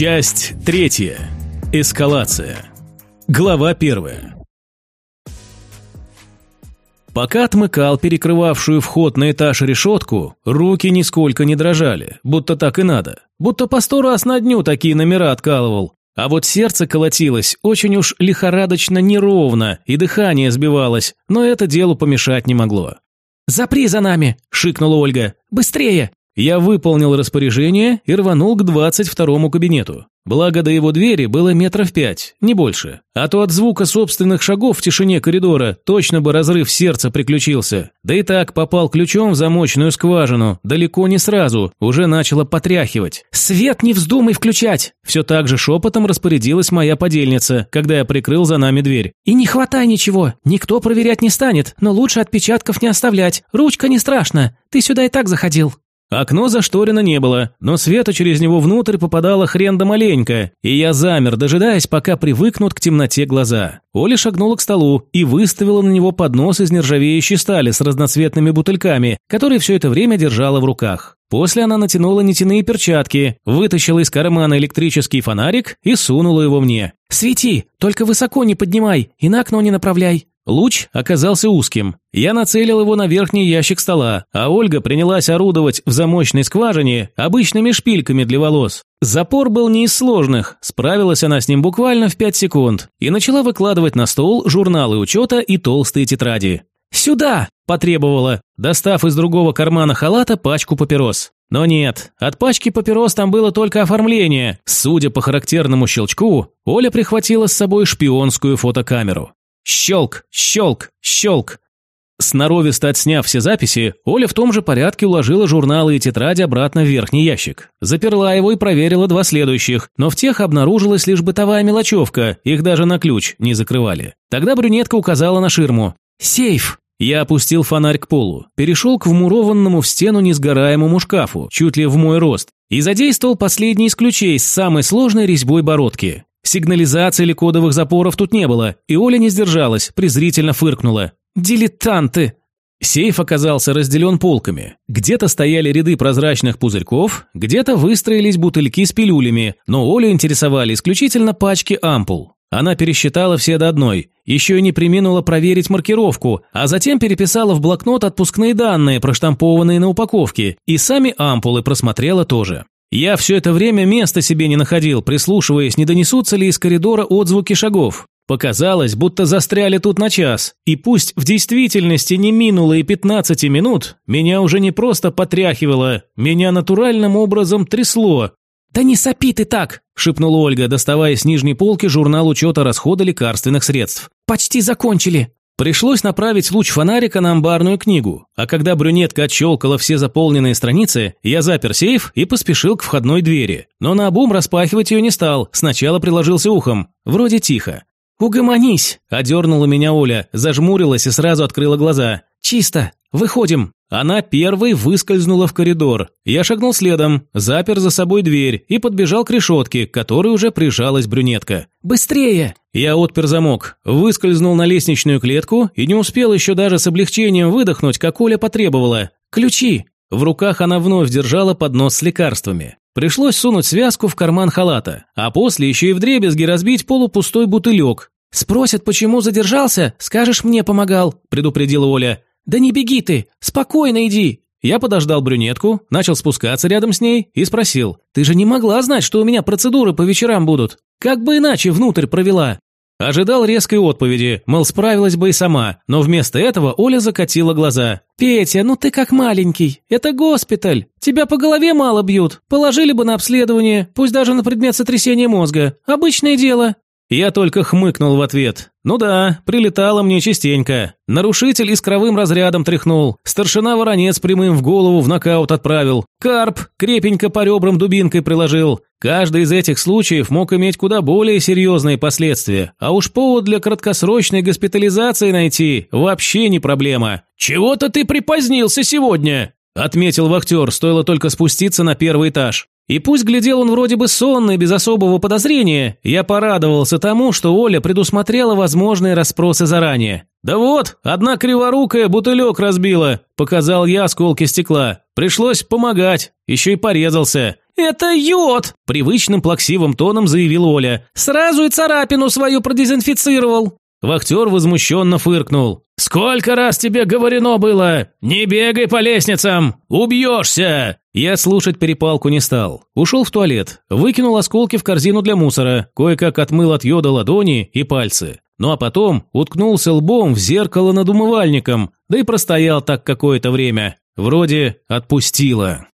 Часть третья. Эскалация. Глава первая. Пока отмыкал перекрывавшую вход на этаж решетку, руки нисколько не дрожали, будто так и надо. Будто по сто раз на дню такие номера откалывал. А вот сердце колотилось очень уж лихорадочно неровно, и дыхание сбивалось, но это делу помешать не могло. «Запри за нами!» – шикнула Ольга. «Быстрее!» Я выполнил распоряжение и рванул к двадцать второму кабинету. Благо до его двери было метров пять, не больше. А то от звука собственных шагов в тишине коридора точно бы разрыв сердца приключился. Да и так попал ключом в замочную скважину, далеко не сразу, уже начало потряхивать. «Свет не вздумай включать!» Все так же шепотом распорядилась моя подельница, когда я прикрыл за нами дверь. «И не хватай ничего, никто проверять не станет, но лучше отпечатков не оставлять, ручка не страшна, ты сюда и так заходил». Окно зашторено не было, но света через него внутрь попадало хрен да маленько, и я замер, дожидаясь, пока привыкнут к темноте глаза. Оля шагнула к столу и выставила на него поднос из нержавеющей стали с разноцветными бутыльками, которые все это время держала в руках. После она натянула нитяные перчатки, вытащила из кармана электрический фонарик и сунула его мне. «Свети, только высоко не поднимай и на окно не направляй». Луч оказался узким. Я нацелил его на верхний ящик стола, а Ольга принялась орудовать в замочной скважине обычными шпильками для волос. Запор был не из сложных, справилась она с ним буквально в 5 секунд и начала выкладывать на стол журналы учета и толстые тетради. «Сюда!» – потребовала, достав из другого кармана халата пачку папирос. Но нет, от пачки папирос там было только оформление. Судя по характерному щелчку, Оля прихватила с собой шпионскую фотокамеру. Щелк, щелк, щелк. Сноровисто отсняв все записи, Оля в том же порядке уложила журналы и тетради обратно в верхний ящик. Заперла его и проверила два следующих, но в тех обнаружилась лишь бытовая мелочевка, их даже на ключ не закрывали. Тогда брюнетка указала на ширму. «Сейф!» Я опустил фонарь к полу, перешел к вмурованному в стену несгораемому шкафу, чуть ли в мой рост, и задействовал последний из ключей с самой сложной резьбой бородки. Сигнализации или кодовых запоров тут не было, и Оля не сдержалась, презрительно фыркнула. «Дилетанты!» Сейф оказался разделен полками. Где-то стояли ряды прозрачных пузырьков, где-то выстроились бутыльки с пилюлями, но Олю интересовали исключительно пачки ампул. Она пересчитала все до одной, еще и не приминула проверить маркировку, а затем переписала в блокнот отпускные данные, проштампованные на упаковке, и сами ампулы просмотрела тоже. Я все это время места себе не находил, прислушиваясь, не донесутся ли из коридора отзвуки шагов. Показалось, будто застряли тут на час, и пусть в действительности не минуло и 15 минут, меня уже не просто потряхивало, меня натуральным образом трясло. «Да не сопи ты так!» – шепнула Ольга, доставая с нижней полки журнал учета расхода лекарственных средств. «Почти закончили!» Пришлось направить луч фонарика на амбарную книгу, а когда брюнетка отщелкала все заполненные страницы, я запер сейф и поспешил к входной двери. Но на обум распахивать ее не стал, сначала приложился ухом. Вроде тихо. «Угомонись!» – одернула меня Оля, зажмурилась и сразу открыла глаза. «Чисто! Выходим!» Она первой выскользнула в коридор. Я шагнул следом, запер за собой дверь и подбежал к решетке, к которой уже прижалась брюнетка. «Быстрее!» Я отпер замок, выскользнул на лестничную клетку и не успел еще даже с облегчением выдохнуть, как Оля потребовала. «Ключи!» В руках она вновь держала поднос с лекарствами. Пришлось сунуть связку в карман халата, а после еще и вдребезги разбить полупустой бутылек. «Спросят, почему задержался, скажешь, мне помогал», – предупредила Оля. «Да не беги ты! Спокойно иди!» Я подождал брюнетку, начал спускаться рядом с ней и спросил. «Ты же не могла знать, что у меня процедуры по вечерам будут? Как бы иначе внутрь провела?» Ожидал резкой отповеди, мол, справилась бы и сама, но вместо этого Оля закатила глаза. «Петя, ну ты как маленький. Это госпиталь. Тебя по голове мало бьют. Положили бы на обследование, пусть даже на предмет сотрясения мозга. Обычное дело». Я только хмыкнул в ответ. Ну да, прилетало мне частенько. Нарушитель искровым разрядом тряхнул. Старшина Воронец прямым в голову в нокаут отправил. Карп крепенько по ребрам дубинкой приложил. Каждый из этих случаев мог иметь куда более серьезные последствия. А уж повод для краткосрочной госпитализации найти вообще не проблема. «Чего-то ты припозднился сегодня!» Отметил вахтер, стоило только спуститься на первый этаж. И пусть глядел он вроде бы сонный, без особого подозрения, я порадовался тому, что Оля предусмотрела возможные расспросы заранее. «Да вот, одна криворукая бутылек разбила», – показал я осколки стекла. Пришлось помогать, еще и порезался. «Это йод!» – привычным плаксивым тоном заявил Оля. «Сразу и царапину свою продезинфицировал!» Вахтер возмущенно фыркнул. «Сколько раз тебе говорено было? Не бегай по лестницам! Убьешься!» Я слушать перепалку не стал. Ушел в туалет, выкинул осколки в корзину для мусора, кое-как отмыл от йода ладони и пальцы. Ну а потом уткнулся лбом в зеркало над умывальником, да и простоял так какое-то время. Вроде отпустило.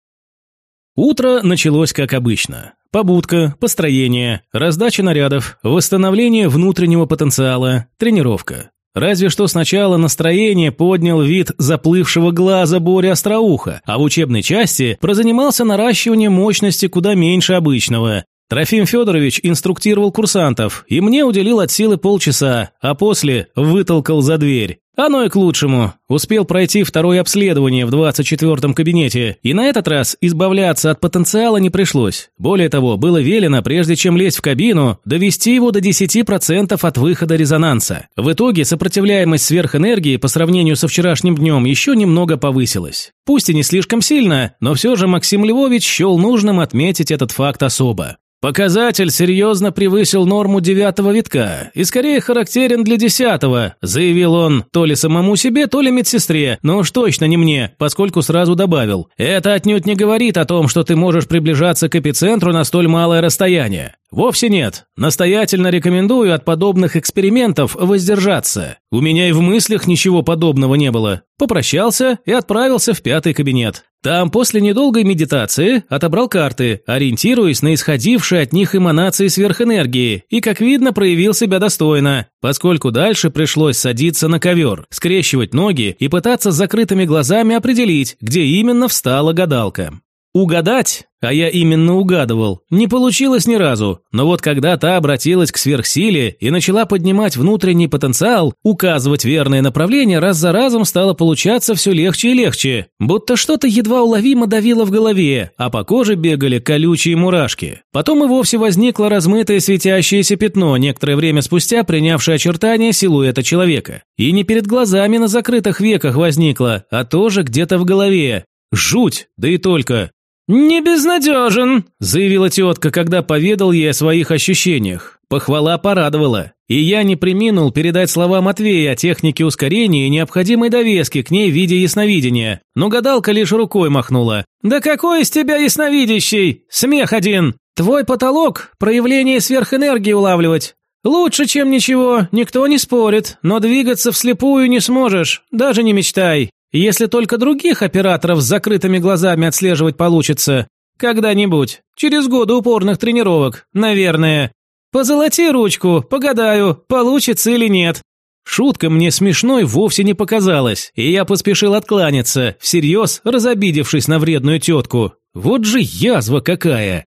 Утро началось как обычно. Побудка, построение, раздача нарядов, восстановление внутреннего потенциала, тренировка. Разве что сначала настроение поднял вид заплывшего глаза Боря Остроуха, а в учебной части прозанимался наращиванием мощности куда меньше обычного. Трофим Федорович инструктировал курсантов, и мне уделил от силы полчаса, а после вытолкал за дверь. Оно и к лучшему. Успел пройти второе обследование в 24-м кабинете, и на этот раз избавляться от потенциала не пришлось. Более того, было велено, прежде чем лезть в кабину, довести его до 10% от выхода резонанса. В итоге сопротивляемость сверхэнергии по сравнению со вчерашним днем еще немного повысилась. Пусть и не слишком сильно, но все же Максим Львович счел нужным отметить этот факт особо. Показатель серьезно превысил норму девятого витка и скорее характерен для десятого, заявил он то ли самому себе, то ли медсестре, но уж точно не мне, поскольку сразу добавил. Это отнюдь не говорит о том, что ты можешь приближаться к эпицентру на столь малое расстояние. Вовсе нет. Настоятельно рекомендую от подобных экспериментов воздержаться. У меня и в мыслях ничего подобного не было. Попрощался и отправился в пятый кабинет. Там после недолгой медитации отобрал карты, ориентируясь на исходившие от них эманации сверхэнергии, и, как видно, проявил себя достойно, поскольку дальше пришлось садиться на ковер, скрещивать ноги и пытаться с закрытыми глазами определить, где именно встала гадалка. Угадать, а я именно угадывал, не получилось ни разу, но вот когда та обратилась к сверхсиле и начала поднимать внутренний потенциал, указывать верное направление, раз за разом стало получаться все легче и легче, будто что-то едва уловимо давило в голове, а по коже бегали колючие мурашки. Потом и вовсе возникло размытое светящееся пятно, некоторое время спустя принявшее очертания силуэта человека. И не перед глазами на закрытых веках возникло, а тоже где-то в голове. Жуть, да и только. «Не безнадежен», – заявила тетка, когда поведал ей о своих ощущениях. Похвала порадовала. И я не приминул передать слова Матвея о технике ускорения и необходимой довески к ней в виде ясновидения. Но гадалка лишь рукой махнула. «Да какой из тебя ясновидящий? Смех один! Твой потолок – проявление сверхэнергии улавливать. Лучше, чем ничего, никто не спорит, но двигаться вслепую не сможешь, даже не мечтай. Если только других операторов с закрытыми глазами отслеживать получится. Когда-нибудь. Через годы упорных тренировок. Наверное. Позолоти ручку, погадаю, получится или нет. Шутка мне смешной вовсе не показалась, и я поспешил откланяться, всерьез разобидевшись на вредную тетку. Вот же язва какая!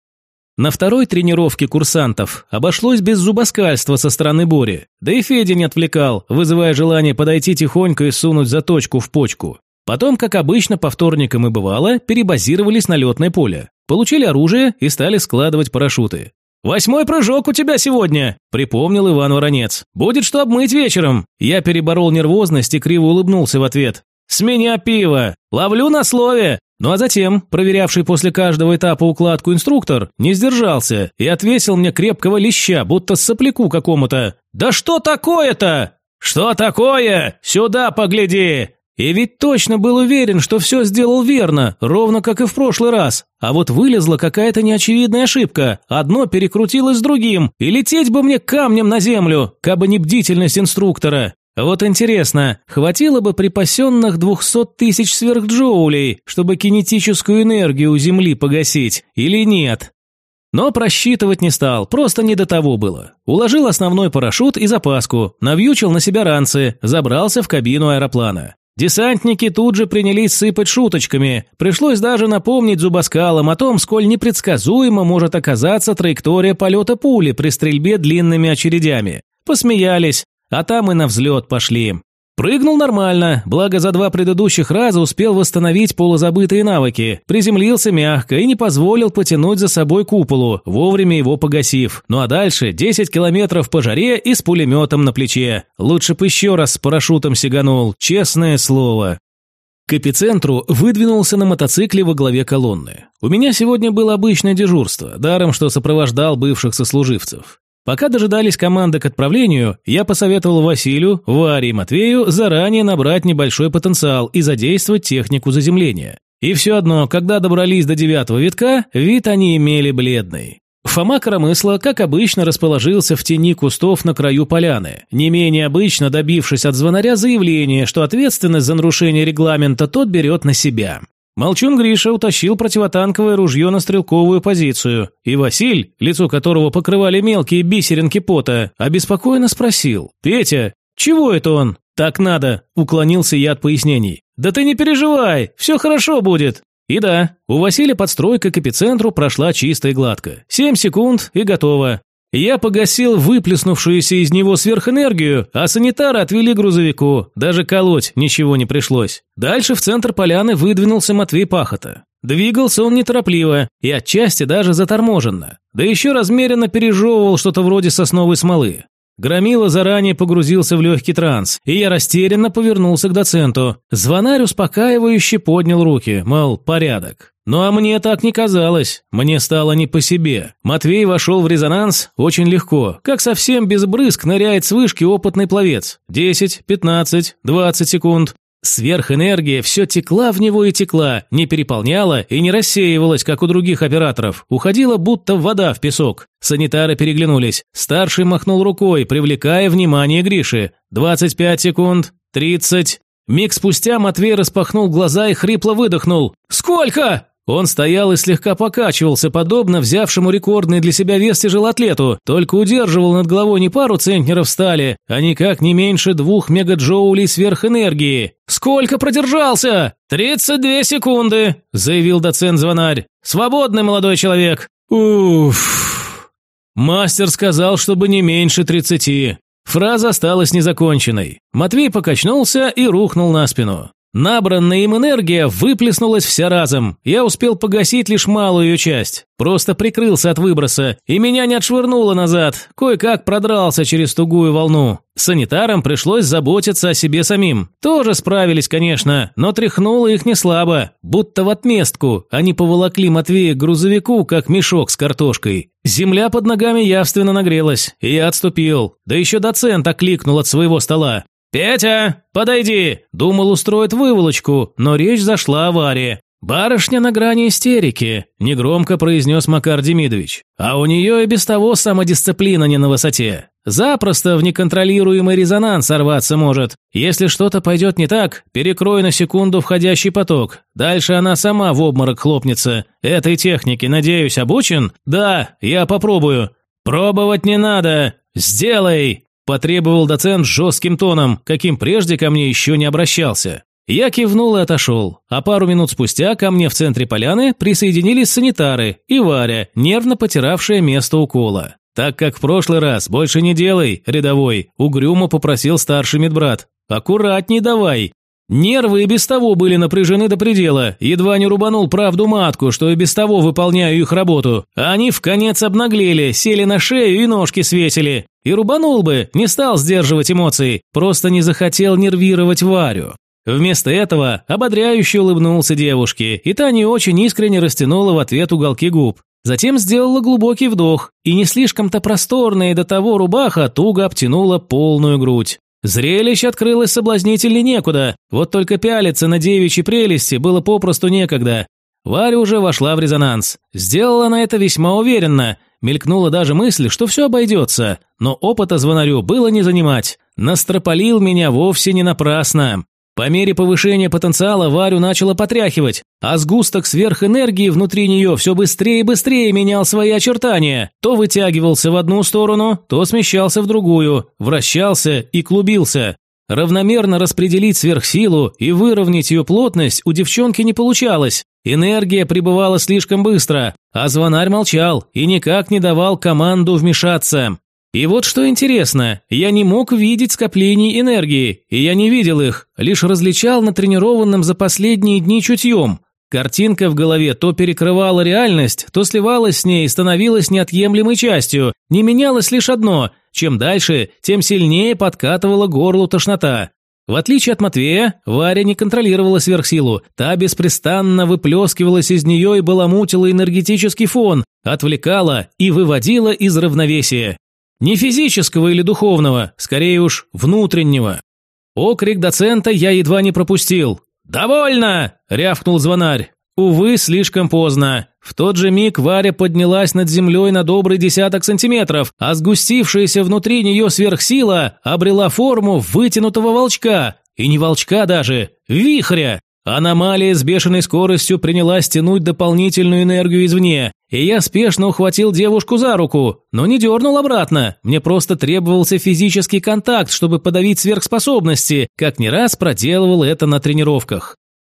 На второй тренировке курсантов обошлось без зубоскальства со стороны Бори, да и Федя не отвлекал, вызывая желание подойти тихонько и сунуть заточку в почку. Потом, как обычно, по вторникам и бывало, перебазировались на летное поле, получили оружие и стали складывать парашюты. «Восьмой прыжок у тебя сегодня!» – припомнил Иван Воронец. «Будет что обмыть вечером!» Я переборол нервозность и криво улыбнулся в ответ. «С меня пиво! Ловлю на слове!» Ну а затем, проверявший после каждого этапа укладку инструктор, не сдержался и отвесил мне крепкого леща, будто сопляку какому-то. «Да что такое-то?» «Что такое? Сюда погляди!» И ведь точно был уверен, что все сделал верно, ровно как и в прошлый раз. А вот вылезла какая-то неочевидная ошибка. Одно перекрутилось с другим, и лететь бы мне камнем на землю, кабы не бдительность инструктора. Вот интересно, хватило бы припасенных 200 тысяч сверхджоулей, чтобы кинетическую энергию у Земли погасить, или нет? Но просчитывать не стал, просто не до того было. Уложил основной парашют и запаску, навьючил на себя ранцы, забрался в кабину аэроплана. Десантники тут же принялись сыпать шуточками. Пришлось даже напомнить зубоскалам о том, сколь непредсказуемо может оказаться траектория полета пули при стрельбе длинными очередями. Посмеялись, а там и на взлет пошли. Прыгнул нормально, благо за два предыдущих раза успел восстановить полузабытые навыки, приземлился мягко и не позволил потянуть за собой куполу, вовремя его погасив. Ну а дальше 10 километров по жаре и с пулеметом на плече. Лучше бы еще раз с парашютом сиганул, честное слово. К эпицентру выдвинулся на мотоцикле во главе колонны. У меня сегодня было обычное дежурство, даром что сопровождал бывших сослуживцев. Пока дожидались команды к отправлению, я посоветовал Василию, Варе и Матвею заранее набрать небольшой потенциал и задействовать технику заземления. И все одно, когда добрались до девятого витка, вид они имели бледный. Фома Коромысла, как обычно, расположился в тени кустов на краю поляны, не менее обычно добившись от звонаря заявления, что ответственность за нарушение регламента тот берет на себя. Молчун Гриша утащил противотанковое ружье на стрелковую позицию, и Василь, лицо которого покрывали мелкие бисеринки пота, обеспокоенно спросил «Петя, чего это он?» «Так надо», – уклонился я от пояснений. «Да ты не переживай, все хорошо будет». И да, у Василия подстройка к эпицентру прошла чисто и гладко. Семь секунд и готово. Я погасил выплеснувшуюся из него сверхэнергию, а санитары отвели грузовику, даже колоть ничего не пришлось. Дальше в центр поляны выдвинулся Матвей Пахота. Двигался он неторопливо и отчасти даже заторможенно, да еще размеренно пережевывал что-то вроде сосновой смолы. Громила заранее погрузился в легкий транс, и я растерянно повернулся к доценту. Звонарь успокаивающе поднял руки, мол, порядок. Ну а мне так не казалось, мне стало не по себе. Матвей вошел в резонанс очень легко, как совсем без брызг ныряет с вышки опытный пловец. 10, 15, 20 секунд. Сверхэнергия все текла в него и текла, не переполняла и не рассеивалась, как у других операторов, уходила будто вода в песок. Санитары переглянулись. Старший махнул рукой, привлекая внимание Гриши. 25 секунд, 30. Миг спустя Матвей распахнул глаза и хрипло выдохнул. «Сколько?» Он стоял и слегка покачивался, подобно взявшему рекордный для себя вес тяжелоатлету, только удерживал над головой не пару центнеров стали, а никак не меньше двух мегаджоулей сверхэнергии. «Сколько продержался?» «Тридцать две секунды», – заявил доцент-звонарь. «Свободный молодой человек». «Уф». Мастер сказал, чтобы не меньше тридцати. Фраза осталась незаконченной. Матвей покачнулся и рухнул на спину. Набранная им энергия выплеснулась вся разом. Я успел погасить лишь малую часть. Просто прикрылся от выброса, и меня не отшвырнуло назад. Кое-как продрался через тугую волну. Санитарам пришлось заботиться о себе самим. Тоже справились, конечно, но тряхнуло их не слабо. Будто в отместку они поволокли Матвея к грузовику, как мешок с картошкой. Земля под ногами явственно нагрелась, и я отступил. Да еще доцент окликнул от своего стола. «Петя, подойди!» Думал устроить выволочку, но речь зашла о Варе. «Барышня на грани истерики», – негромко произнес Макар Демидович. «А у нее и без того самодисциплина не на высоте. Запросто в неконтролируемый резонанс сорваться может. Если что-то пойдет не так, перекрой на секунду входящий поток. Дальше она сама в обморок хлопнется. Этой технике, надеюсь, обучен? Да, я попробую. Пробовать не надо. Сделай!» Потребовал доцент жестким тоном, каким прежде ко мне еще не обращался. Я кивнул и отошел, а пару минут спустя ко мне в центре поляны присоединились санитары и Варя, нервно потиравшая место укола. «Так как в прошлый раз, больше не делай, рядовой», – угрюмо попросил старший медбрат. «Аккуратней давай». Нервы и без того были напряжены до предела, едва не рубанул правду матку, что и без того выполняю их работу. Они в конец обнаглели, сели на шею и ножки свесили. И рубанул бы, не стал сдерживать эмоций, просто не захотел нервировать Варю. Вместо этого ободряюще улыбнулся девушке, и та не очень искренне растянула в ответ уголки губ. Затем сделала глубокий вдох, и не слишком-то просторная до того рубаха туго обтянула полную грудь. Зрелище открылось соблазнительней некуда, вот только пялиться на девичьи прелести было попросту некогда. Варя уже вошла в резонанс. Сделала она это весьма уверенно, Мелькнула даже мысль, что все обойдется, но опыта звонарю было не занимать. Настропалил меня вовсе не напрасно. По мере повышения потенциала Варю начало потряхивать, а сгусток сверхэнергии внутри нее все быстрее и быстрее менял свои очертания. То вытягивался в одну сторону, то смещался в другую, вращался и клубился. Равномерно распределить сверхсилу и выровнять ее плотность у девчонки не получалось. Энергия пребывала слишком быстро, а звонарь молчал и никак не давал команду вмешаться. И вот что интересно, я не мог видеть скоплений энергии, и я не видел их, лишь различал натренированным за последние дни чутьем. Картинка в голове то перекрывала реальность, то сливалась с ней и становилась неотъемлемой частью. Не менялось лишь одно – чем дальше, тем сильнее подкатывала горлу тошнота. В отличие от Матвея, Варя не контролировала сверхсилу. Та беспрестанно выплескивалась из нее и баламутила энергетический фон, отвлекала и выводила из равновесия. Не физического или духовного, скорее уж внутреннего. Окрик доцента я едва не пропустил. «Довольно!» – рявкнул звонарь. Увы, слишком поздно. В тот же миг Варя поднялась над землей на добрый десяток сантиметров, а сгустившаяся внутри нее сверхсила обрела форму вытянутого волчка. И не волчка даже, вихря. Аномалия с бешеной скоростью принялась тянуть дополнительную энергию извне, и я спешно ухватил девушку за руку, но не дернул обратно. Мне просто требовался физический контакт, чтобы подавить сверхспособности, как не раз проделывал это на тренировках.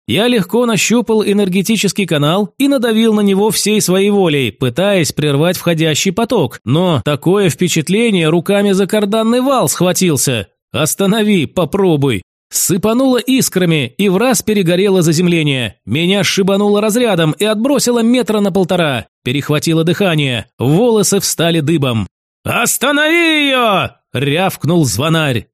Я легко нащупал энергетический канал и надавил на него всей своей волей, пытаясь прервать входящий поток, но такое впечатление руками за карданный вал схватился. «Останови, попробуй!» Сыпануло искрами и в раз перегорело заземление. Меня шибануло разрядом и отбросило метра на полтора. Перехватило дыхание. Волосы встали дыбом. «Останови ее!» – рявкнул звонарь.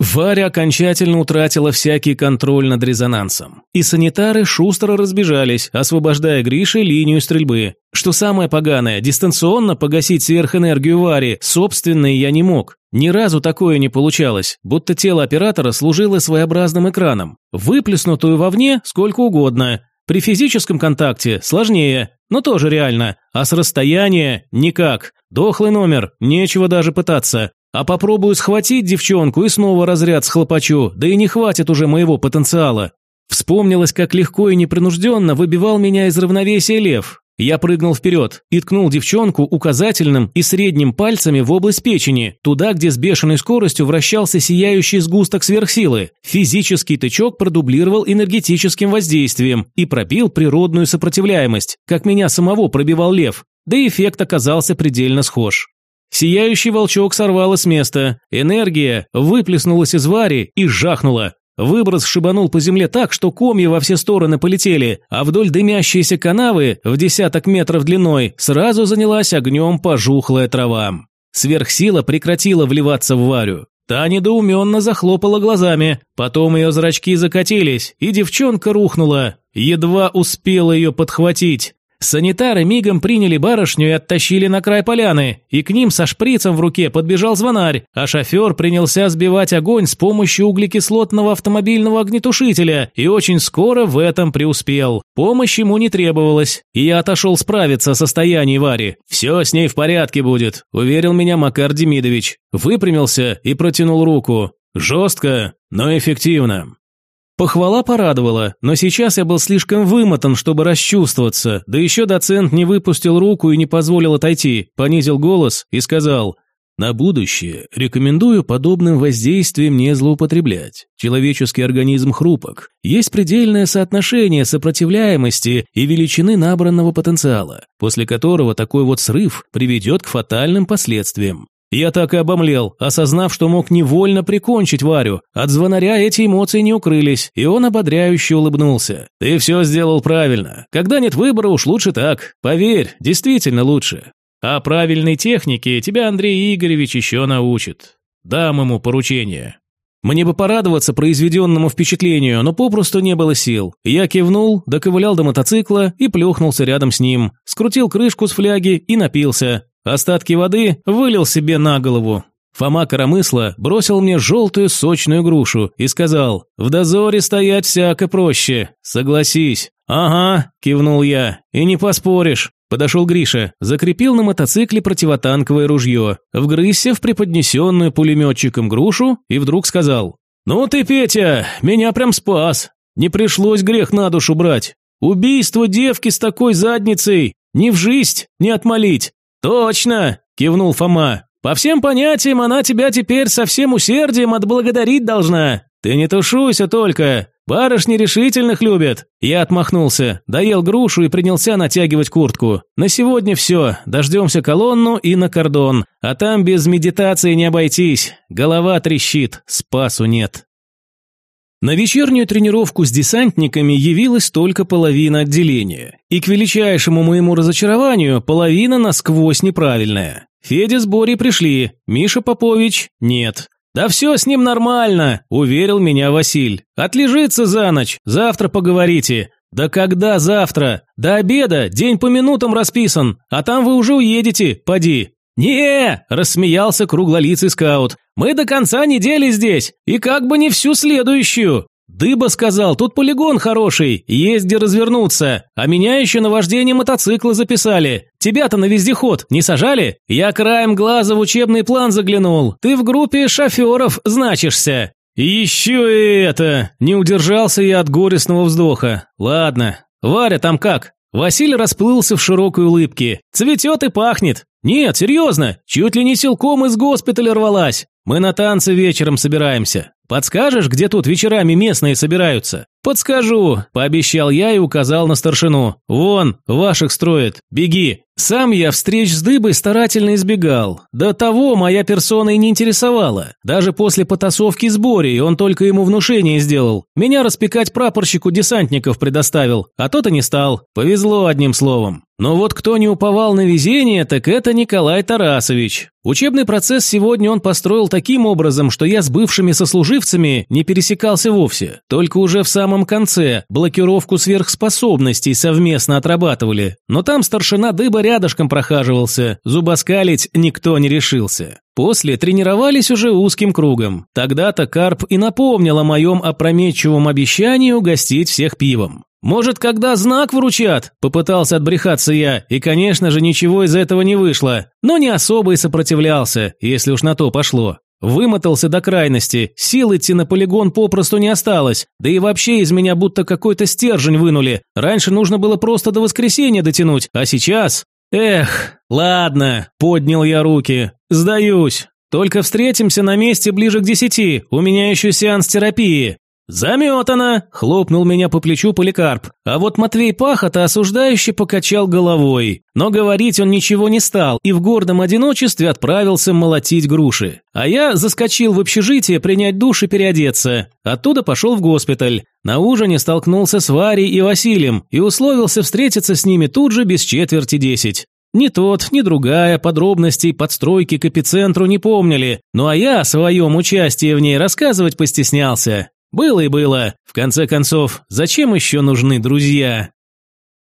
Варя окончательно утратила всякий контроль над резонансом. И санитары шустро разбежались, освобождая Грише линию стрельбы. Что самое поганое, дистанционно погасить сверхэнергию Вари, собственной я не мог. Ни разу такое не получалось, будто тело оператора служило своеобразным экраном. Выплеснутую вовне сколько угодно. При физическом контакте сложнее, но тоже реально. А с расстояния никак. Дохлый номер, нечего даже пытаться. А попробую схватить девчонку и снова разряд схлопочу, да и не хватит уже моего потенциала. Вспомнилось, как легко и непринужденно выбивал меня из равновесия лев. Я прыгнул вперед и ткнул девчонку указательным и средним пальцами в область печени, туда, где с бешеной скоростью вращался сияющий сгусток сверхсилы. Физический тычок продублировал энергетическим воздействием и пробил природную сопротивляемость, как меня самого пробивал лев, да и эффект оказался предельно схож. Сияющий волчок сорвало с места. Энергия выплеснулась из Вари и жахнула. Выброс шибанул по земле так, что комья во все стороны полетели, а вдоль дымящейся канавы в десяток метров длиной сразу занялась огнем пожухлая трава. Сверхсила прекратила вливаться в Варю. Та недоуменно захлопала глазами, потом ее зрачки закатились, и девчонка рухнула. Едва успела ее подхватить. Санитары мигом приняли барышню и оттащили на край поляны, и к ним со шприцем в руке подбежал звонарь, а шофер принялся сбивать огонь с помощью углекислотного автомобильного огнетушителя и очень скоро в этом преуспел. Помощь ему не требовалась, и я отошел справиться о состоянии Вари. «Все с ней в порядке будет», – уверил меня Макар Демидович. Выпрямился и протянул руку. Жестко, но эффективно. Похвала порадовала, но сейчас я был слишком вымотан, чтобы расчувствоваться, да еще доцент не выпустил руку и не позволил отойти, понизил голос и сказал «На будущее рекомендую подобным воздействием не злоупотреблять. Человеческий организм хрупок. Есть предельное соотношение сопротивляемости и величины набранного потенциала, после которого такой вот срыв приведет к фатальным последствиям. Я так и обомлел, осознав, что мог невольно прикончить Варю. От звонаря эти эмоции не укрылись, и он ободряюще улыбнулся. «Ты все сделал правильно. Когда нет выбора, уж лучше так. Поверь, действительно лучше. А правильной технике тебя Андрей Игоревич еще научит. Дам ему поручение». Мне бы порадоваться произведенному впечатлению, но попросту не было сил. Я кивнул, доковылял до мотоцикла и плюхнулся рядом с ним. Скрутил крышку с фляги и напился. Остатки воды вылил себе на голову. Фома Коромысла бросил мне желтую сочную грушу и сказал, «В дозоре стоять всяко проще, согласись». «Ага», – кивнул я, – «и не поспоришь». Подошел Гриша, закрепил на мотоцикле противотанковое ружье, вгрызся в преподнесенную пулеметчиком грушу и вдруг сказал, «Ну ты, Петя, меня прям спас. Не пришлось грех на душу брать. Убийство девки с такой задницей ни в жизнь не отмолить. «Точно!» – кивнул Фома. «По всем понятиям она тебя теперь со всем усердием отблагодарить должна. Ты не тушуйся только. Барышни решительных любят». Я отмахнулся, доел грушу и принялся натягивать куртку. На сегодня все, дождемся колонну и на кордон. А там без медитации не обойтись. Голова трещит, спасу нет. На вечернюю тренировку с десантниками явилась только половина отделения. И к величайшему моему разочарованию, половина насквозь неправильная. Федя с Борей пришли, Миша Попович – нет. «Да все с ним нормально», – уверил меня Василь. «Отлежится за ночь, завтра поговорите». «Да когда завтра? До обеда, день по минутам расписан, а там вы уже уедете, поди». «Не!» – рассмеялся круглолицый скаут. «Мы до конца недели здесь, и как бы не всю следующую. Дыба сказал, тут полигон хороший, есть где развернуться, а меня еще на вождение мотоцикла записали. Тебя-то на вездеход не сажали? Я краем глаза в учебный план заглянул. Ты в группе шоферов значишься. еще и это, не удержался я от горестного вздоха. Ладно, Варя там как? Василий расплылся в широкой улыбке. Цветет и пахнет. Нет, серьезно, чуть ли не силком из госпиталя рвалась. Мы на танцы вечером собираемся. Подскажешь, где тут вечерами местные собираются? Подскажу, пообещал я и указал на старшину. Вон, ваших строят. Беги. Сам я встреч с дыбой старательно избегал. До того моя персона и не интересовала. Даже после потасовки с Борей он только ему внушение сделал. Меня распекать прапорщику десантников предоставил, а тот и не стал. Повезло одним словом. Но вот кто не уповал на везение, так это Николай Тарасович. Учебный процесс сегодня он построил таким образом, что я с бывшими сослуживцами не пересекался вовсе. Только уже в самом конце блокировку сверхспособностей совместно отрабатывали. Но там старшина дыба рядышком прохаживался, зубоскалить никто не решился. После тренировались уже узким кругом. Тогда-то Карп и напомнил о моем опрометчивом обещании угостить всех пивом. «Может, когда знак вручат?» – попытался отбрехаться я, и, конечно же, ничего из этого не вышло, но не особо и сопротивлялся, если уж на то пошло. Вымотался до крайности, сил идти на полигон попросту не осталось, да и вообще из меня будто какой-то стержень вынули. Раньше нужно было просто до воскресенья дотянуть, а сейчас... Эх, ладно, поднял я руки, сдаюсь. Только встретимся на месте ближе к десяти, у меня еще сеанс терапии. «Заметано!» – хлопнул меня по плечу Поликарп. А вот Матвей Пахота осуждающе покачал головой. Но говорить он ничего не стал и в гордом одиночестве отправился молотить груши. А я заскочил в общежитие принять душ и переодеться. Оттуда пошел в госпиталь. На ужине столкнулся с Варей и Василием и условился встретиться с ними тут же без четверти десять. Ни тот, ни другая подробностей подстройки к эпицентру не помнили, ну а я о своем участии в ней рассказывать постеснялся. Было и было. В конце концов, зачем еще нужны друзья?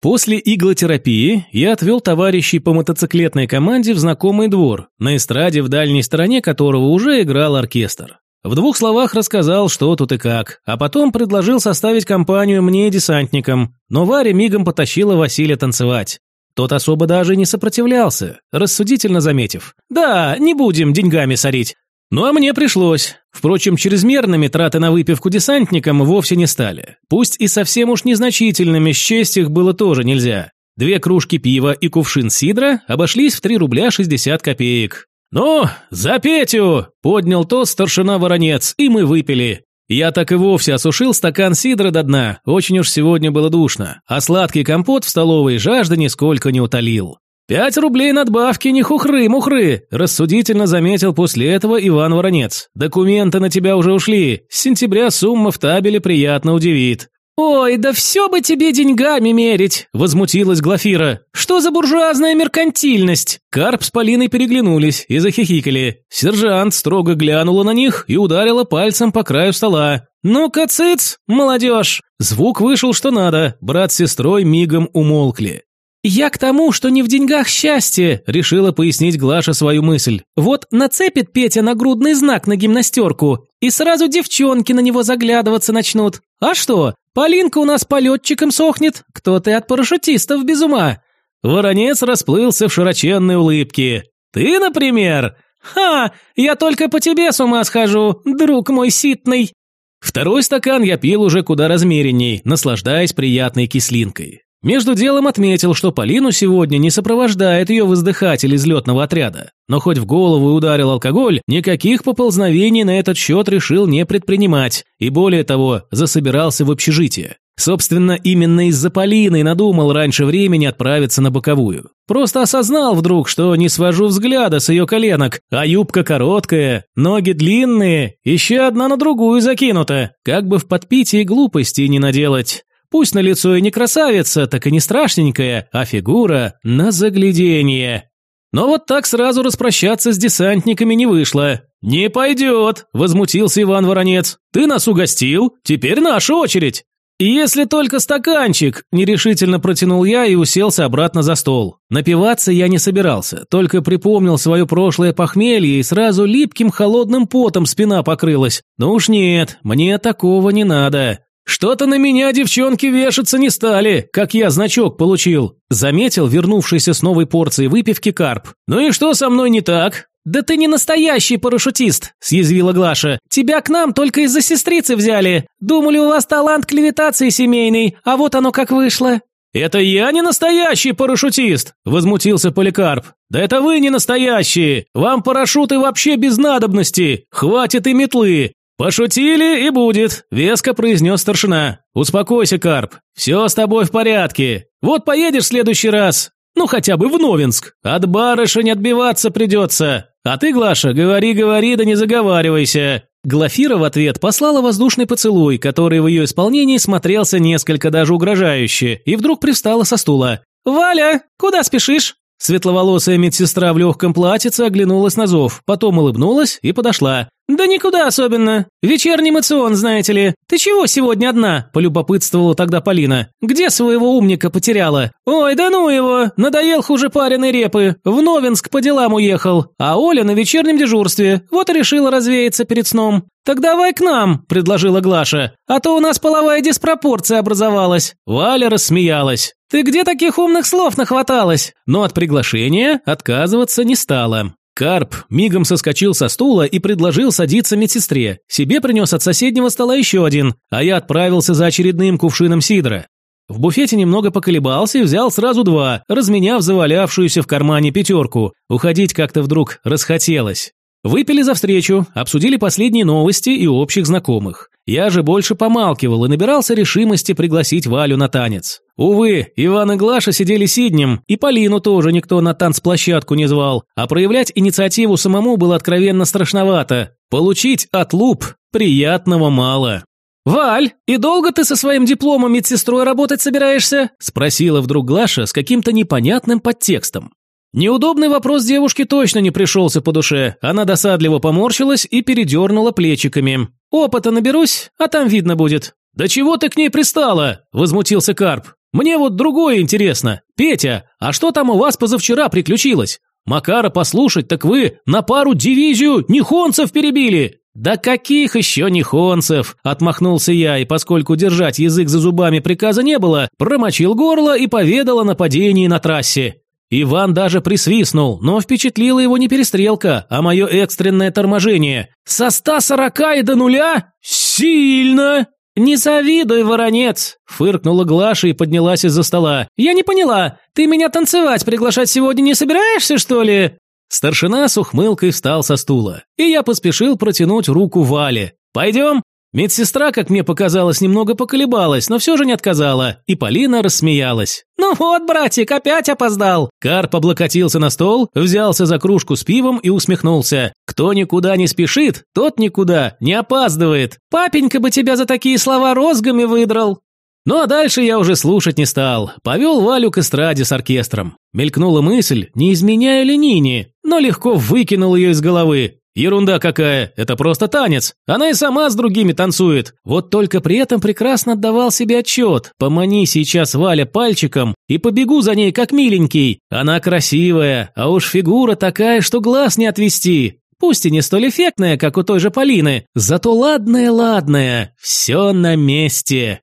После иглотерапии я отвел товарищей по мотоциклетной команде в знакомый двор, на эстраде в дальней стороне которого уже играл оркестр. В двух словах рассказал, что тут и как, а потом предложил составить компанию мне и десантникам, но Варя мигом потащила Василия танцевать. Тот особо даже не сопротивлялся, рассудительно заметив. «Да, не будем деньгами сорить. Ну а мне пришлось. Впрочем, чрезмерными траты на выпивку десантникам вовсе не стали. Пусть и совсем уж незначительными, счесть их было тоже нельзя. Две кружки пива и кувшин сидра обошлись в 3 рубля 60 копеек. «Ну, за Петю!» – поднял то старшина Воронец, и мы выпили. Я так и вовсе осушил стакан сидра до дна, очень уж сегодня было душно, а сладкий компот в столовой жажды нисколько не утолил. «Пять рублей надбавки не хухры-мухры», – рассудительно заметил после этого Иван Воронец. «Документы на тебя уже ушли. С сентября сумма в табеле приятно удивит». «Ой, да все бы тебе деньгами мерить!» – возмутилась Глафира. «Что за буржуазная меркантильность?» Карп с Полиной переглянулись и захихикали. Сержант строго глянула на них и ударила пальцем по краю стола. «Ну-ка, цыц, молодежь!» Звук вышел что надо, брат с сестрой мигом умолкли. «Я к тому, что не в деньгах счастье», – решила пояснить Глаша свою мысль. «Вот нацепит Петя нагрудный знак на гимнастерку, и сразу девчонки на него заглядываться начнут. А что, Полинка у нас полетчиком сохнет, кто ты от парашютистов без ума». Воронец расплылся в широченной улыбке. «Ты, например?» «Ха, я только по тебе с ума схожу, друг мой ситный». Второй стакан я пил уже куда размеренней, наслаждаясь приятной кислинкой. Между делом отметил, что Полину сегодня не сопровождает ее воздыхатель из летного отряда. Но хоть в голову ударил алкоголь, никаких поползновений на этот счет решил не предпринимать, и более того, засобирался в общежитие. Собственно, именно из-за Полины надумал раньше времени отправиться на боковую. Просто осознал вдруг, что не свожу взгляда с ее коленок, а юбка короткая, ноги длинные, еще одна на другую закинута, как бы в подпитии глупости не наделать. Пусть на лицо и не красавица, так и не страшненькая, а фигура на загляденье. Но вот так сразу распрощаться с десантниками не вышло. «Не пойдет», – возмутился Иван Воронец. «Ты нас угостил, теперь наша очередь». «Если только стаканчик», – нерешительно протянул я и уселся обратно за стол. Напиваться я не собирался, только припомнил свое прошлое похмелье и сразу липким холодным потом спина покрылась. Ну уж нет, мне такого не надо. «Что-то на меня девчонки вешаться не стали, как я значок получил», заметил вернувшийся с новой порцией выпивки карп. «Ну и что со мной не так?» «Да ты не настоящий парашютист», – съязвила Глаша. «Тебя к нам только из-за сестрицы взяли. Думали, у вас талант клевитации семейный, а вот оно как вышло». «Это я не настоящий парашютист!» – возмутился Поликарп. «Да это вы не настоящие! Вам парашюты вообще без надобности! Хватит и метлы! «Пошутили и будет», – веско произнес старшина. «Успокойся, Карп, все с тобой в порядке. Вот поедешь в следующий раз, ну хотя бы в Новинск. От барышень отбиваться придется. А ты, Глаша, говори-говори, да не заговаривайся». Глафира в ответ послала воздушный поцелуй, который в ее исполнении смотрелся несколько даже угрожающе, и вдруг привстала со стула. «Валя, куда спешишь?» Светловолосая медсестра в легком платьице оглянулась на зов, потом улыбнулась и подошла. «Да никуда особенно. Вечерний мацион, знаете ли. Ты чего сегодня одна?» – полюбопытствовала тогда Полина. «Где своего умника потеряла?» «Ой, да ну его! Надоел хуже пареной репы. В Новинск по делам уехал. А Оля на вечернем дежурстве. Вот и решила развеяться перед сном. «Так давай к нам», – предложила Глаша. «А то у нас половая диспропорция образовалась». Валя рассмеялась. «Ты где таких умных слов нахваталась?» Но от приглашения отказываться не стала. Карп мигом соскочил со стула и предложил садиться медсестре. Себе принес от соседнего стола еще один, а я отправился за очередным кувшином сидра. В буфете немного поколебался и взял сразу два, разменяв завалявшуюся в кармане пятерку. Уходить как-то вдруг расхотелось. Выпили за встречу, обсудили последние новости и общих знакомых. Я же больше помалкивал и набирался решимости пригласить Валю на танец. Увы, Иван и Глаша сидели сиднем, и Полину тоже никто на танцплощадку не звал, а проявлять инициативу самому было откровенно страшновато. Получить от луп приятного мало. «Валь, и долго ты со своим дипломом медсестрой работать собираешься?» – спросила вдруг Глаша с каким-то непонятным подтекстом. Неудобный вопрос девушке точно не пришелся по душе. Она досадливо поморщилась и передернула плечиками. «Опыта наберусь, а там видно будет». «Да чего ты к ней пристала?» – возмутился Карп. «Мне вот другое интересно. Петя, а что там у вас позавчера приключилось? Макара послушать, так вы на пару дивизию нихонцев перебили!» «Да каких еще нихонцев?» – отмахнулся я, и поскольку держать язык за зубами приказа не было, промочил горло и поведал о нападении на трассе. Иван даже присвистнул, но впечатлила его не перестрелка, а мое экстренное торможение. «Со ста сорока и до нуля? Сильно!» «Не завидуй, воронец!» – фыркнула Глаша и поднялась из-за стола. «Я не поняла, ты меня танцевать приглашать сегодня не собираешься, что ли?» Старшина с ухмылкой встал со стула, и я поспешил протянуть руку Вале. «Пойдем?» Медсестра, как мне показалось, немного поколебалась, но все же не отказала, и Полина рассмеялась. «Ну вот, братик, опять опоздал!» Карп облокотился на стол, взялся за кружку с пивом и усмехнулся. «Кто никуда не спешит, тот никуда не опаздывает. Папенька бы тебя за такие слова розгами выдрал!» Ну а дальше я уже слушать не стал. Повел Валю к эстраде с оркестром. Мелькнула мысль, не изменяя ли Нине, но легко выкинул ее из головы. Ерунда какая, это просто танец. Она и сама с другими танцует. Вот только при этом прекрасно отдавал себе отчет. Помани сейчас Валя пальчиком и побегу за ней как миленький. Она красивая, а уж фигура такая, что глаз не отвести. Пусть и не столь эффектная, как у той же Полины, зато ладная-ладная, все на месте.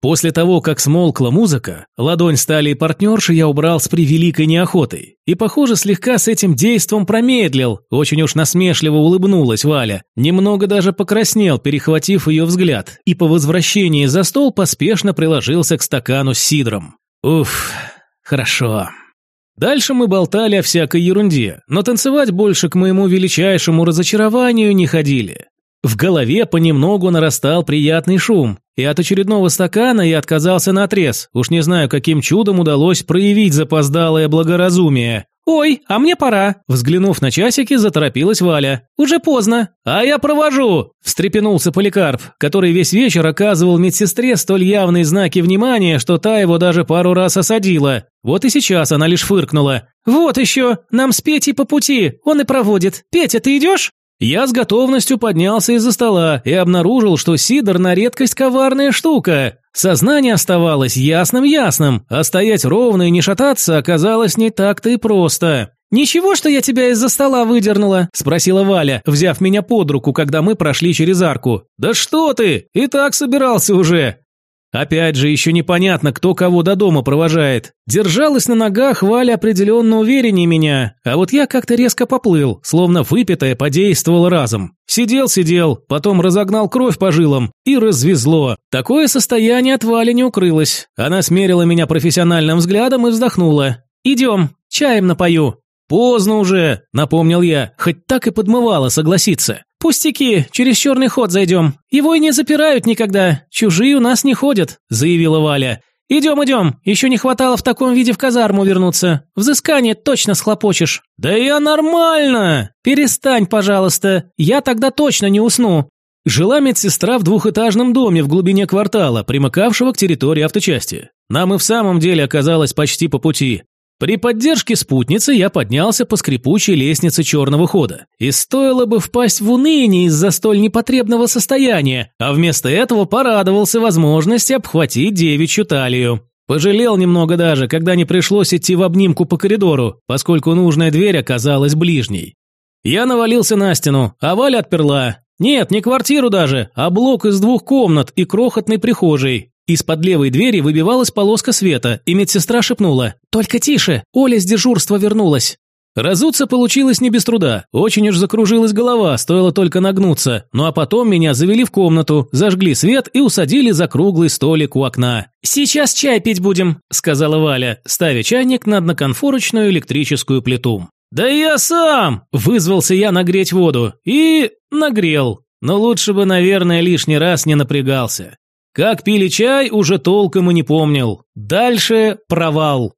После того, как смолкла музыка, ладонь стали и партнерши я убрал с превеликой неохотой. И, похоже, слегка с этим действом промедлил, очень уж насмешливо улыбнулась Валя. Немного даже покраснел, перехватив ее взгляд, и по возвращении за стол поспешно приложился к стакану с сидром. Уф, хорошо. Дальше мы болтали о всякой ерунде, но танцевать больше к моему величайшему разочарованию не ходили. В голове понемногу нарастал приятный шум, и от очередного стакана я отказался на отрез. Уж не знаю, каким чудом удалось проявить запоздалое благоразумие. «Ой, а мне пора!» Взглянув на часики, заторопилась Валя. «Уже поздно!» «А я провожу!» Встрепенулся Поликарп, который весь вечер оказывал медсестре столь явные знаки внимания, что та его даже пару раз осадила. Вот и сейчас она лишь фыркнула. «Вот еще! Нам с Петей по пути! Он и проводит! Петя, ты идешь?» Я с готовностью поднялся из-за стола и обнаружил, что Сидор на редкость коварная штука. Сознание оставалось ясным-ясным, а стоять ровно и не шататься оказалось не так-то и просто. «Ничего, что я тебя из-за стола выдернула?» – спросила Валя, взяв меня под руку, когда мы прошли через арку. «Да что ты! И так собирался уже!» Опять же, еще непонятно, кто кого до дома провожает. Держалась на ногах Валя определенно увереннее меня, а вот я как-то резко поплыл, словно выпитое подействовало разом. Сидел-сидел, потом разогнал кровь по жилам и развезло. Такое состояние от Вали не укрылось. Она смерила меня профессиональным взглядом и вздохнула. «Идем, чаем напою». «Поздно уже», — напомнил я, хоть так и подмывало согласиться. «Пустяки, через черный ход зайдем. Его и не запирают никогда. Чужие у нас не ходят», – заявила Валя. «Идем, идем. Еще не хватало в таком виде в казарму вернуться. Взыскание точно схлопочешь». «Да я нормально!» «Перестань, пожалуйста. Я тогда точно не усну». Жила медсестра в двухэтажном доме в глубине квартала, примыкавшего к территории авточасти. Нам и в самом деле оказалось почти по пути. При поддержке спутницы я поднялся по скрипучей лестнице черного хода. И стоило бы впасть в уныние из-за столь непотребного состояния, а вместо этого порадовался возможности обхватить девичью талию. Пожалел немного даже, когда не пришлось идти в обнимку по коридору, поскольку нужная дверь оказалась ближней. Я навалился на стену, а Валя отперла. Нет, не квартиру даже, а блок из двух комнат и крохотной прихожей. Из-под левой двери выбивалась полоска света, и медсестра шепнула «Только тише, Оля с дежурства вернулась». Разуться получилось не без труда. Очень уж закружилась голова, стоило только нагнуться. Ну а потом меня завели в комнату, зажгли свет и усадили за круглый столик у окна. «Сейчас чай пить будем», – сказала Валя, ставя чайник на одноконфорочную электрическую плиту. «Да я сам!» – вызвался я нагреть воду. И нагрел. Но лучше бы, наверное, лишний раз не напрягался. Как пили чай, уже толком и не помнил. Дальше провал.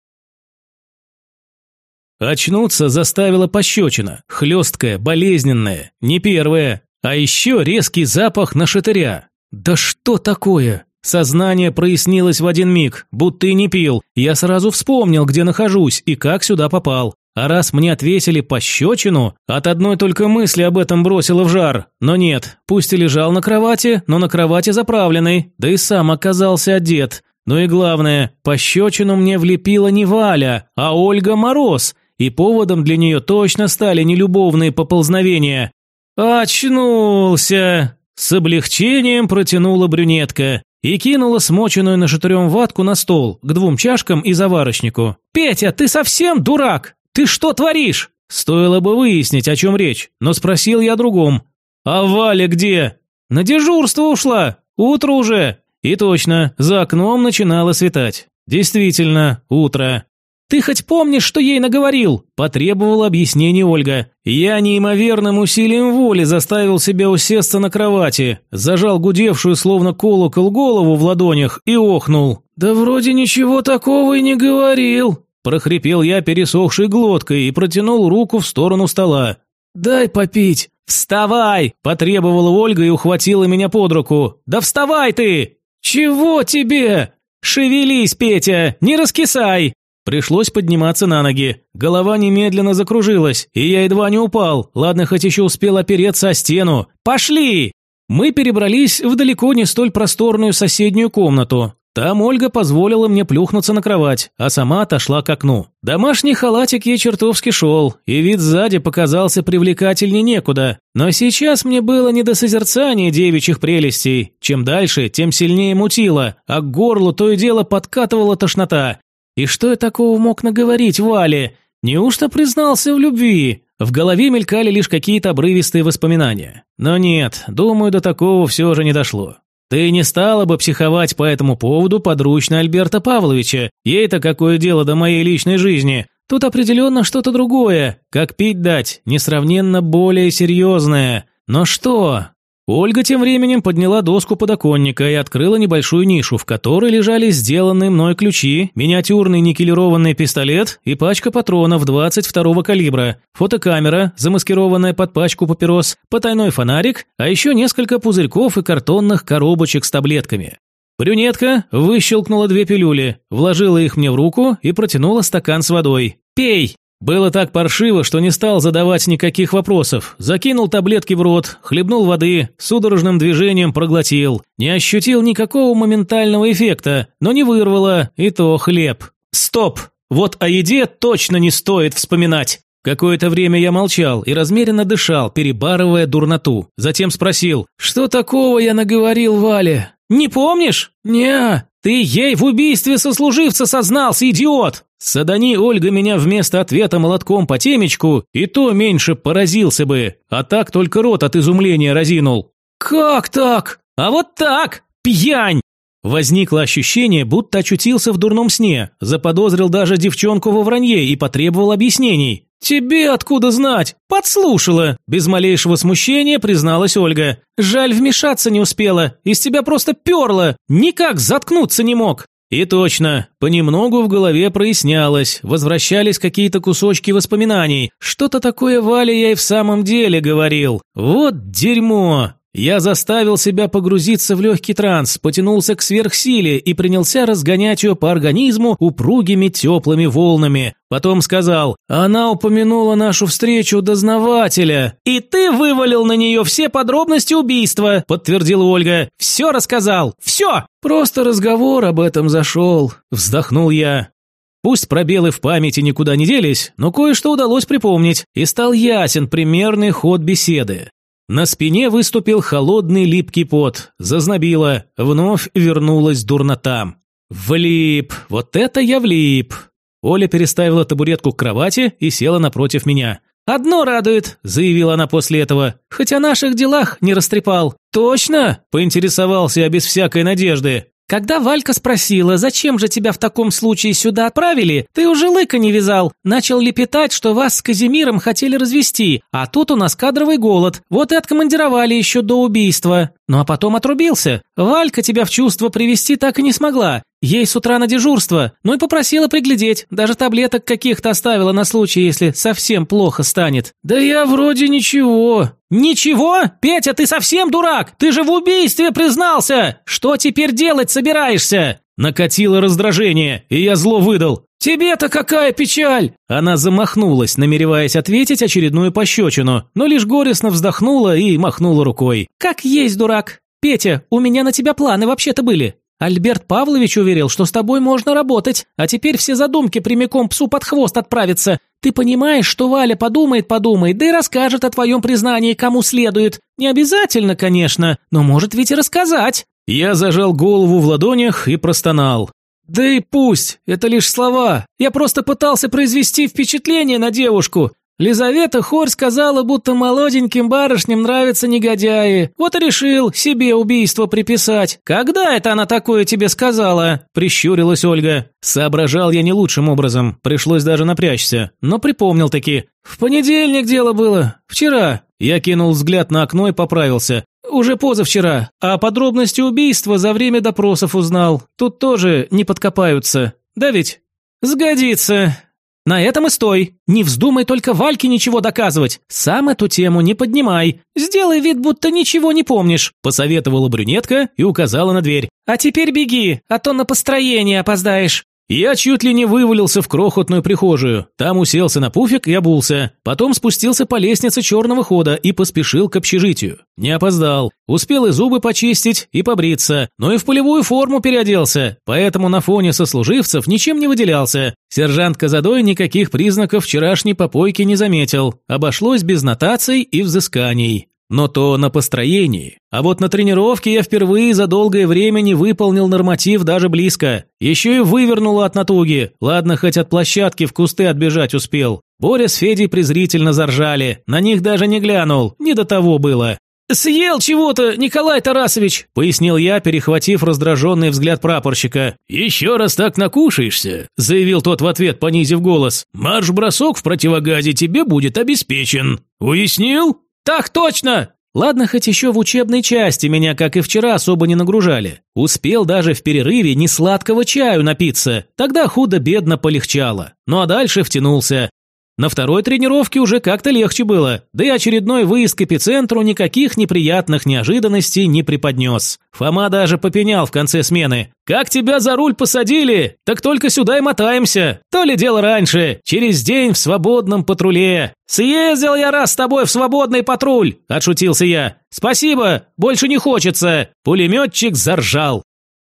Очнуться заставила пощечина, хлесткая, болезненная, не первая, а еще резкий запах на шатыря. Да что такое? Сознание прояснилось в один миг, будто и не пил. Я сразу вспомнил, где нахожусь и как сюда попал. А раз мне отвесили пощечину, от одной только мысли об этом бросило в жар. Но нет, пусть и лежал на кровати, но на кровати заправленный, да и сам оказался одет. Ну и главное, пощечину мне влепила не Валя, а Ольга Мороз, и поводом для нее точно стали нелюбовные поползновения. «Очнулся!» С облегчением протянула брюнетка и кинула смоченную на нашатырем ватку на стол, к двум чашкам и заварочнику. «Петя, ты совсем дурак? «Ты что творишь?» Стоило бы выяснить, о чем речь, но спросил я другом. «А Валя где?» «На дежурство ушла. Утро уже». И точно, за окном начинало светать. Действительно, утро. «Ты хоть помнишь, что ей наговорил?» – потребовала объяснение Ольга. Я неимоверным усилием воли заставил себя усесться на кровати, зажал гудевшую словно колокол голову в ладонях и охнул. «Да вроде ничего такого и не говорил». Прохрипел я пересохшей глоткой и протянул руку в сторону стола. «Дай попить!» «Вставай!» – потребовала Ольга и ухватила меня под руку. «Да вставай ты!» «Чего тебе?» «Шевелись, Петя, не раскисай!» Пришлось подниматься на ноги. Голова немедленно закружилась, и я едва не упал. Ладно, хоть еще успел опереться о стену. «Пошли!» Мы перебрались в далеко не столь просторную соседнюю комнату. Там Ольга позволила мне плюхнуться на кровать, а сама отошла к окну. Домашний халатик ей чертовски шел, и вид сзади показался привлекательней некуда. Но сейчас мне было не до созерцания девичьих прелестей. Чем дальше, тем сильнее мутило, а к горлу то и дело подкатывала тошнота. И что я такого мог наговорить Вале? Неужто признался в любви? В голове мелькали лишь какие-то обрывистые воспоминания. Но нет, думаю, до такого все же не дошло. Ты не стала бы психовать по этому поводу подручно Альберта Павловича. Ей-то какое дело до моей личной жизни? Тут определенно что-то другое. Как пить дать, несравненно более серьезное. Но что? Ольга тем временем подняла доску подоконника и открыла небольшую нишу, в которой лежали сделанные мной ключи, миниатюрный никелированный пистолет и пачка патронов 22-го калибра, фотокамера, замаскированная под пачку папирос, потайной фонарик, а еще несколько пузырьков и картонных коробочек с таблетками. Брюнетка выщелкнула две пилюли, вложила их мне в руку и протянула стакан с водой. «Пей!» Было так паршиво, что не стал задавать никаких вопросов. Закинул таблетки в рот, хлебнул воды, судорожным движением проглотил. Не ощутил никакого моментального эффекта, но не вырвало, и то хлеб. Стоп! Вот о еде точно не стоит вспоминать. Какое-то время я молчал и размеренно дышал, перебарывая дурноту. Затем спросил, что такого я наговорил Вале? «Не помнишь?» «Не, ты ей в убийстве сослуживца сознался, идиот!» Садани Ольга меня вместо ответа молотком по темечку, и то меньше поразился бы, а так только рот от изумления разинул. «Как так?» «А вот так! Пьянь!» Возникло ощущение, будто очутился в дурном сне, заподозрил даже девчонку во вранье и потребовал объяснений. «Тебе откуда знать? Подслушала!» Без малейшего смущения призналась Ольга. «Жаль, вмешаться не успела. Из тебя просто перло. Никак заткнуться не мог». И точно, понемногу в голове прояснялось, возвращались какие-то кусочки воспоминаний. Что-то такое Валя я и в самом деле говорил. Вот дерьмо. Я заставил себя погрузиться в легкий транс, потянулся к сверхсиле и принялся разгонять ее по организму упругими теплыми волнами. Потом сказал, она упомянула нашу встречу у дознавателя. «И ты вывалил на нее все подробности убийства», подтвердила Ольга. «Все рассказал, все!» «Просто разговор об этом зашел», вздохнул я. Пусть пробелы в памяти никуда не делись, но кое-что удалось припомнить, и стал ясен примерный ход беседы. На спине выступил холодный липкий пот, зазнобило, вновь вернулась дурнота. «Влип! Вот это я влип!» Оля переставила табуретку к кровати и села напротив меня. «Одно радует», – заявила она после этого, – «хоть о наших делах не растрепал». «Точно?» – поинтересовался я без всякой надежды. Когда Валька спросила, зачем же тебя в таком случае сюда отправили, ты уже лыка не вязал. Начал лепетать, что вас с Казимиром хотели развести, а тут у нас кадровый голод. Вот и откомандировали еще до убийства. Ну а потом отрубился. Валька тебя в чувство привести так и не смогла. Ей с утра на дежурство, ну и попросила приглядеть, даже таблеток каких-то оставила на случай, если совсем плохо станет. Да я вроде ничего. Ничего? Петя, ты совсем дурак? Ты же в убийстве признался! Что теперь делать собираешься? Накатило раздражение, и я зло выдал. «Тебе-то какая печаль!» Она замахнулась, намереваясь ответить очередную пощечину, но лишь горестно вздохнула и махнула рукой. «Как есть, дурак! Петя, у меня на тебя планы вообще-то были. Альберт Павлович уверил, что с тобой можно работать, а теперь все задумки прямиком псу под хвост отправятся. Ты понимаешь, что Валя подумает-подумает, да и расскажет о твоем признании кому следует. Не обязательно, конечно, но может ведь и рассказать». Я зажал голову в ладонях и простонал. «Да и пусть, это лишь слова. Я просто пытался произвести впечатление на девушку. Лизавета Хорь сказала, будто молоденьким барышням нравятся негодяи. Вот и решил себе убийство приписать. Когда это она такое тебе сказала? Прищурилась Ольга. Соображал я не лучшим образом, пришлось даже напрячься, но припомнил таки. В понедельник дело было. Вчера. Я кинул взгляд на окно и поправился. Уже позавчера. А подробности убийства за время допросов узнал. Тут тоже не подкопаются. Да ведь? Сгодится. На этом и стой. Не вздумай только Вальке ничего доказывать. Сам эту тему не поднимай. Сделай вид, будто ничего не помнишь», – посоветовала брюнетка и указала на дверь. «А теперь беги, а то на построение опоздаешь». Я чуть ли не вывалился в крохотную прихожую. Там уселся на пуфик и обулся. Потом спустился по лестнице черного хода и поспешил к общежитию. Не опоздал. Успел и зубы почистить, и побриться, но и в полевую форму переоделся, поэтому на фоне сослуживцев ничем не выделялся. Сержант Казадой никаких признаков вчерашней попойки не заметил. Обошлось без нотаций и взысканий. Но то на построении. А вот на тренировке я впервые за долгое время не выполнил норматив даже близко. Еще и вывернуло от натуги. Ладно, хоть от площадки в кусты отбежать успел. Боря с Федей презрительно заржали. На них даже не глянул. Не до того было. «Съел чего-то, Николай Тарасович!» – пояснил я, перехватив раздраженный взгляд прапорщика. «Еще раз так накушаешься», – заявил тот в ответ, понизив голос. «Марш-бросок в противогазе тебе будет обеспечен. Уяснил?» «Так точно!» Ладно, хоть еще в учебной части меня, как и вчера, особо не нагружали. Успел даже в перерыве не сладкого чаю напиться, тогда худо-бедно полегчало. Ну а дальше втянулся. На второй тренировке уже как-то легче было, да и очередной выезд к эпицентру никаких неприятных неожиданностей не преподнес. Фома даже попенял в конце смены. «Как тебя за руль посадили? Так только сюда и мотаемся. То ли дело раньше, через день в свободном патруле». «Съездил я раз с тобой в свободный патруль», – отшутился я. «Спасибо, больше не хочется». Пулеметчик заржал.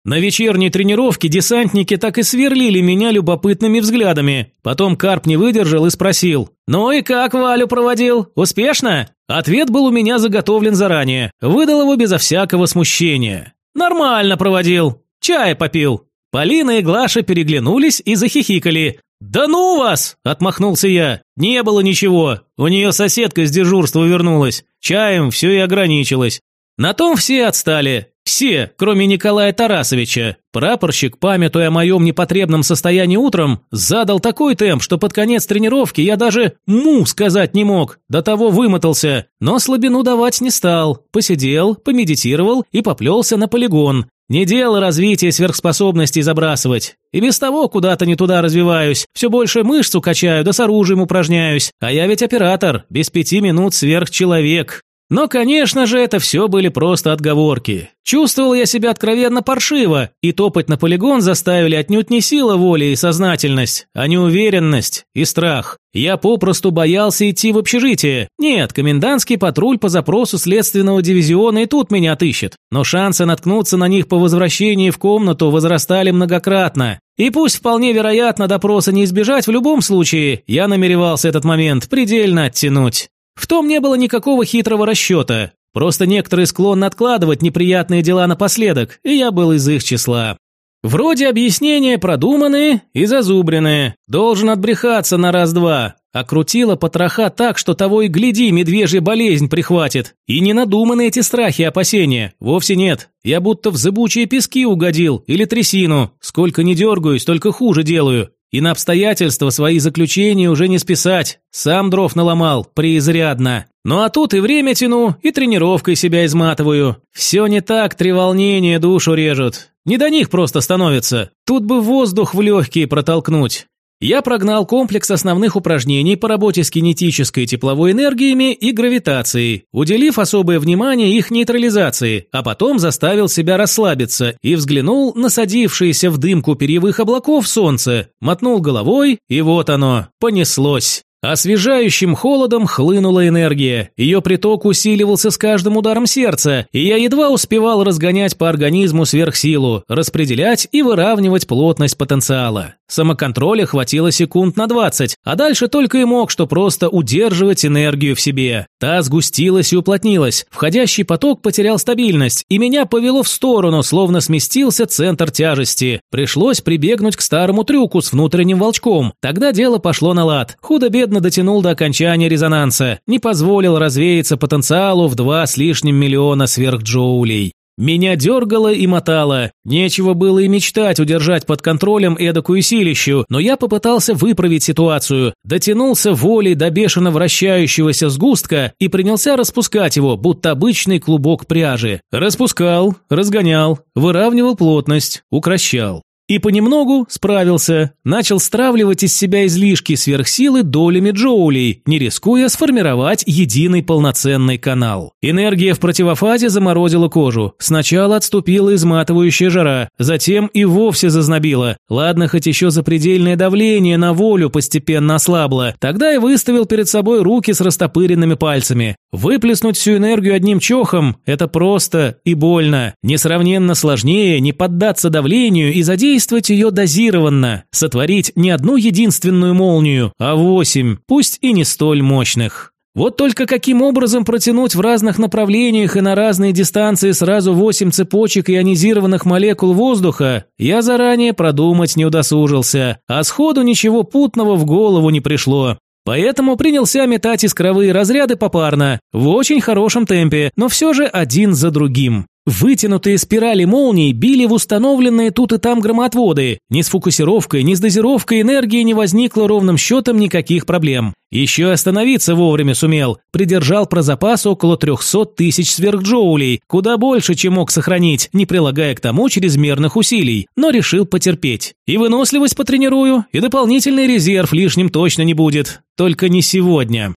На вечерней тренировке десантники так и сверлили меня любопытными взглядами. Потом Карп не выдержал и спросил. «Ну и как Валю проводил? Успешно?» Ответ был у меня заготовлен заранее. Выдал его безо всякого смущения. «Нормально проводил. Чай попил». Полина и Глаша переглянулись и захихикали. «Да ну вас!» – отмахнулся я. «Не было ничего. У нее соседка с дежурства вернулась. Чаем все и ограничилось. На том все отстали. Все, кроме Николая Тарасовича. Прапорщик, памятуя о моем непотребном состоянии утром, задал такой темп, что под конец тренировки я даже «му» сказать не мог, до того вымотался. Но слабину давать не стал. Посидел, помедитировал и поплелся на полигон. Не дело развития сверхспособностей забрасывать. И без того куда-то не туда развиваюсь. Все больше мышцу качаю, да с оружием упражняюсь. А я ведь оператор, без пяти минут сверхчеловек. Но, конечно же, это все были просто отговорки. Чувствовал я себя откровенно паршиво, и топать на полигон заставили отнюдь не сила воли и сознательность, а неуверенность и страх. Я попросту боялся идти в общежитие. Нет, комендантский патруль по запросу следственного дивизиона и тут меня отыщет. Но шансы наткнуться на них по возвращении в комнату возрастали многократно. И пусть вполне вероятно допроса не избежать в любом случае, я намеревался этот момент предельно оттянуть. В том не было никакого хитрого расчета. Просто некоторые склонны откладывать неприятные дела напоследок, и я был из их числа. Вроде объяснения продуманные и зазубренные. Должен отбрехаться на раз-два. Окрутила потроха так, что того и гляди, медвежья болезнь прихватит. И не надуманы эти страхи и опасения. Вовсе нет. Я будто в зыбучие пески угодил или трясину. Сколько не дергаюсь, только хуже делаю. И на обстоятельства свои заключения уже не списать. Сам дров наломал, преизрядно. Ну а тут и время тяну, и тренировкой себя изматываю. Все не так, три волнения душу режут. Не до них просто становится. Тут бы воздух в легкие протолкнуть. Я прогнал комплекс основных упражнений по работе с кинетической и тепловой энергиями и гравитацией, уделив особое внимание их нейтрализации, а потом заставил себя расслабиться и взглянул на садившееся в дымку перьевых облаков солнце, мотнул головой, и вот оно, понеслось. Освежающим холодом хлынула энергия, ее приток усиливался с каждым ударом сердца, и я едва успевал разгонять по организму сверхсилу, распределять и выравнивать плотность потенциала. Самоконтроля хватило секунд на 20, а дальше только и мог, что просто удерживать энергию в себе. Та сгустилась и уплотнилась, входящий поток потерял стабильность, и меня повело в сторону, словно сместился центр тяжести. Пришлось прибегнуть к старому трюку с внутренним волчком, тогда дело пошло на лад. Худо-бедно дотянул до окончания резонанса, не позволил развеяться потенциалу в два с лишним миллиона сверхджоулей. Меня дергало и мотало. Нечего было и мечтать удержать под контролем эдакую силищу, но я попытался выправить ситуацию. Дотянулся волей до бешено вращающегося сгустка и принялся распускать его, будто обычный клубок пряжи. Распускал, разгонял, выравнивал плотность, укращал. И понемногу справился, начал стравливать из себя излишки сверхсилы долями джоулей, не рискуя сформировать единый полноценный канал. Энергия в противофазе заморозила кожу. Сначала отступила изматывающая жара, затем и вовсе зазнобила. Ладно, хоть еще запредельное давление на волю постепенно ослабло. Тогда я выставил перед собой руки с растопыренными пальцами. Выплеснуть всю энергию одним чохом – это просто и больно. Несравненно сложнее не поддаться давлению и задействовать задействовать ее дозированно, сотворить не одну единственную молнию, а восемь, пусть и не столь мощных. Вот только каким образом протянуть в разных направлениях и на разные дистанции сразу восемь цепочек ионизированных молекул воздуха, я заранее продумать не удосужился, а сходу ничего путного в голову не пришло. Поэтому принялся метать искровые разряды попарно, в очень хорошем темпе, но все же один за другим. Вытянутые спирали молний били в установленные тут и там громоотводы. Ни с фокусировкой, ни с дозировкой энергии не возникло ровным счетом никаких проблем. Еще остановиться вовремя сумел. Придержал про запас около 300 тысяч сверхджоулей, куда больше, чем мог сохранить, не прилагая к тому чрезмерных усилий, но решил потерпеть. И выносливость потренирую, и дополнительный резерв лишним точно не будет. Только не сегодня.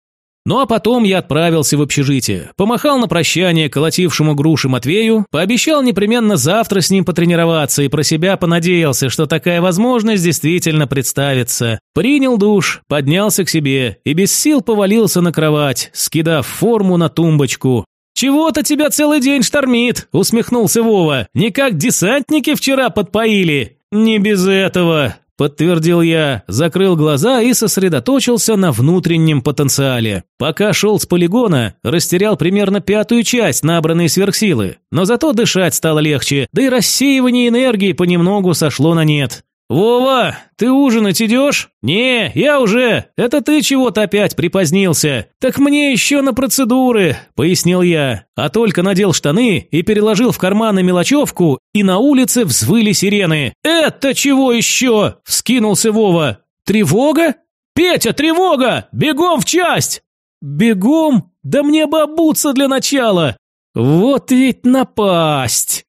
Ну а потом я отправился в общежитие, помахал на прощание колотившему груши Матвею, пообещал непременно завтра с ним потренироваться и про себя понадеялся, что такая возможность действительно представится. Принял душ, поднялся к себе и без сил повалился на кровать, скидав форму на тумбочку. «Чего-то тебя целый день штормит», – усмехнулся Вова. «Не как десантники вчера подпоили». «Не без этого», Подтвердил я, закрыл глаза и сосредоточился на внутреннем потенциале. Пока шел с полигона, растерял примерно пятую часть набранной сверхсилы. Но зато дышать стало легче, да и рассеивание энергии понемногу сошло на нет. «Вова, ты ужинать идешь?» «Не, я уже. Это ты чего-то опять припозднился». «Так мне еще на процедуры», – пояснил я. А только надел штаны и переложил в карманы мелочевку, и на улице взвыли сирены. «Это чего еще?» – вскинулся Вова. «Тревога? Петя, тревога! Бегом в часть!» «Бегом? Да мне бы обуться для начала!» «Вот ведь напасть!»